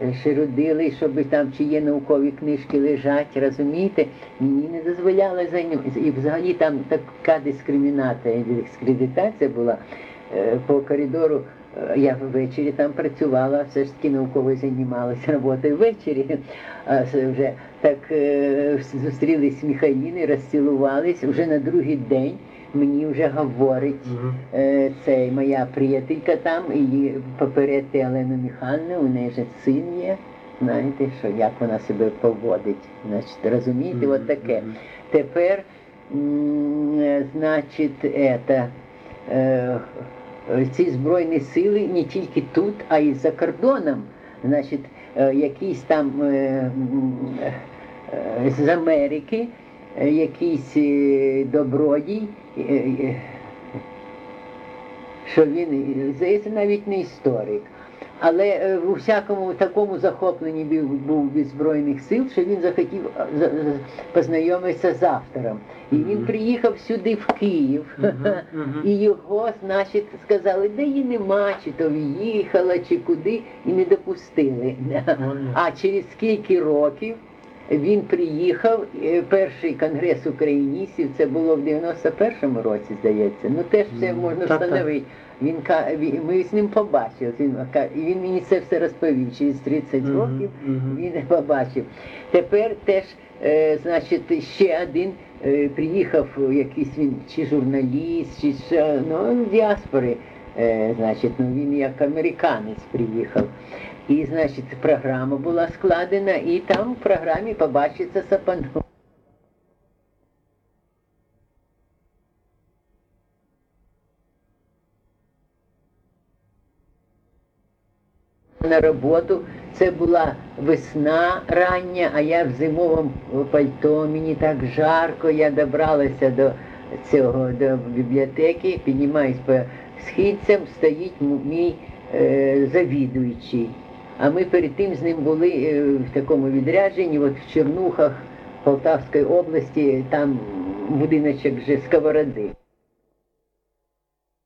[SPEAKER 1] е, Ширудили, щоб там чи є наукові книжки лежать, розумієте, мені не дозволяли зайнятися. І взагалі там така дискримінація, дискредитація була е, по коридору. Е, Я ввечері там працювала, все ж таки науково займалася роботою ввечері. А вже так е, зустрілись Міхаїни, розцілувались. Вже на другий день мені вже говорить
[SPEAKER 2] Мгм.
[SPEAKER 1] е, цей моя приятелька там, і попередити Олену Михайловну, у неї же син є. Знаєте, що як вона себе поводить. Значить, розумієте, от таке. Тепер, е, значить, это, е, ці Збройні сили не тільки тут, а й за кордоном. Значить, якісь якийсь там е, е, з Америки, е, якийсь е, добродій, е, е, що він, е, здається, навіть не історик. Але е, у всякому такому захопленні був, був від Збройних сил, що він захотів е, познайомитися з автором. І він приїхав сюди в Київ. І його, значить, сказали, де її нема, чи то в'їхала, чи куди, і не допустили. А через скільки років він приїхав, е, перший конгрес україністів, це було в 91-му році, здається. Ну теж це можна встановити. Він ми з ним побачили. Він він мені це все розповів. Через 30
[SPEAKER 2] Мгм,
[SPEAKER 1] років він побачив. Тепер теж, е, значить, ще один е, приїхав якийсь він чи журналіст, чи ну, діаспори. Е, значить, ну він як американець приїхав. І, значить, програма була складена, і там в програмі побачиться Сапанов. На роботу це була весна рання, а я в зимовому пальто, мені так жарко, я добралася до цього до бібліотеки, піднімаюсь по східцям, стоїть мій е, завідуючий. А ми перед тим з ним були е, в такому відрядженні, от в Чернухах Полтавської області, там будиночок вже сковороди.